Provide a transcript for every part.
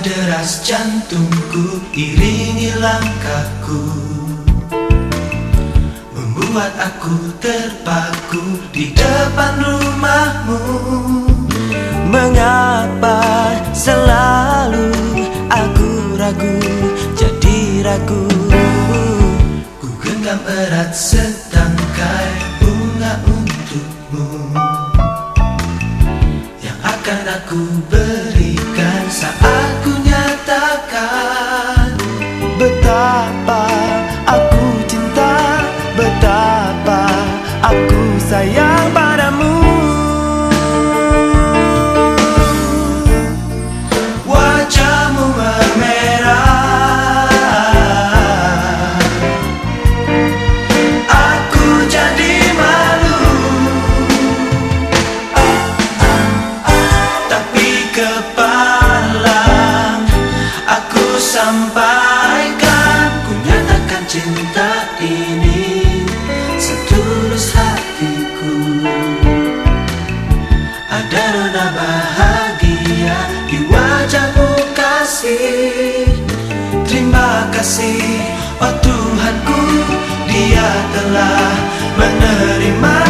deras jantungku iringi langkahku. Membuat aku terpaku di depan rumahmu. Mengapa selalu aku ragu jadi ragu? Ku genggam erat setangkai Betapa aku cinta Betapa aku sayang padamu. Wajahmu memerah Aku jadi malu. Tapi kepala Terima kasih oh Tuhanku Dia telah menerima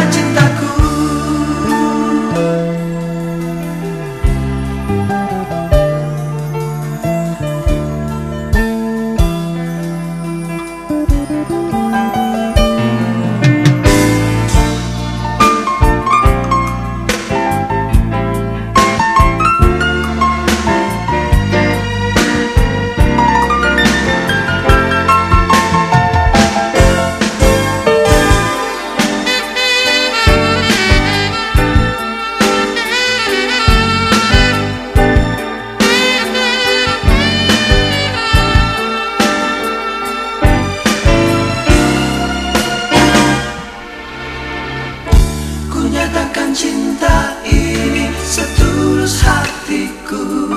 Ku nyatakan cinta ini setulus hatiku.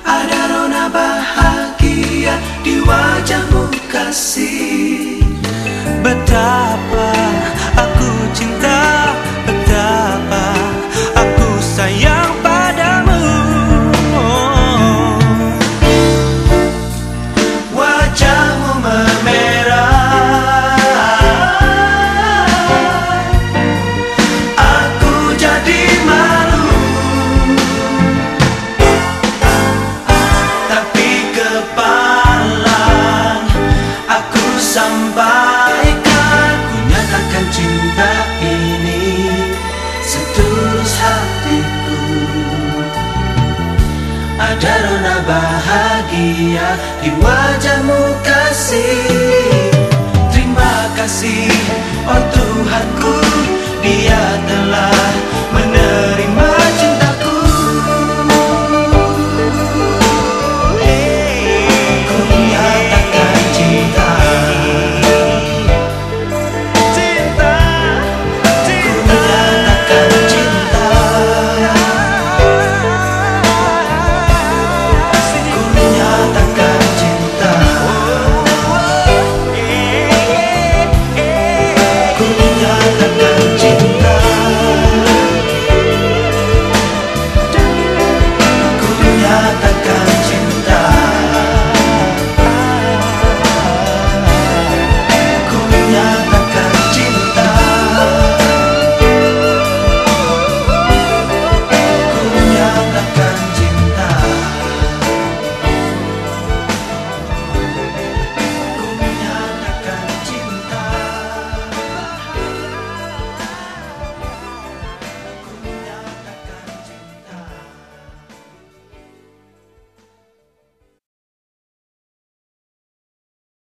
Ada rona bahagia di wajahmu kasih. Betapa ada rona bahagia di wajahmu kasih. Terima kasih oh Tuhanku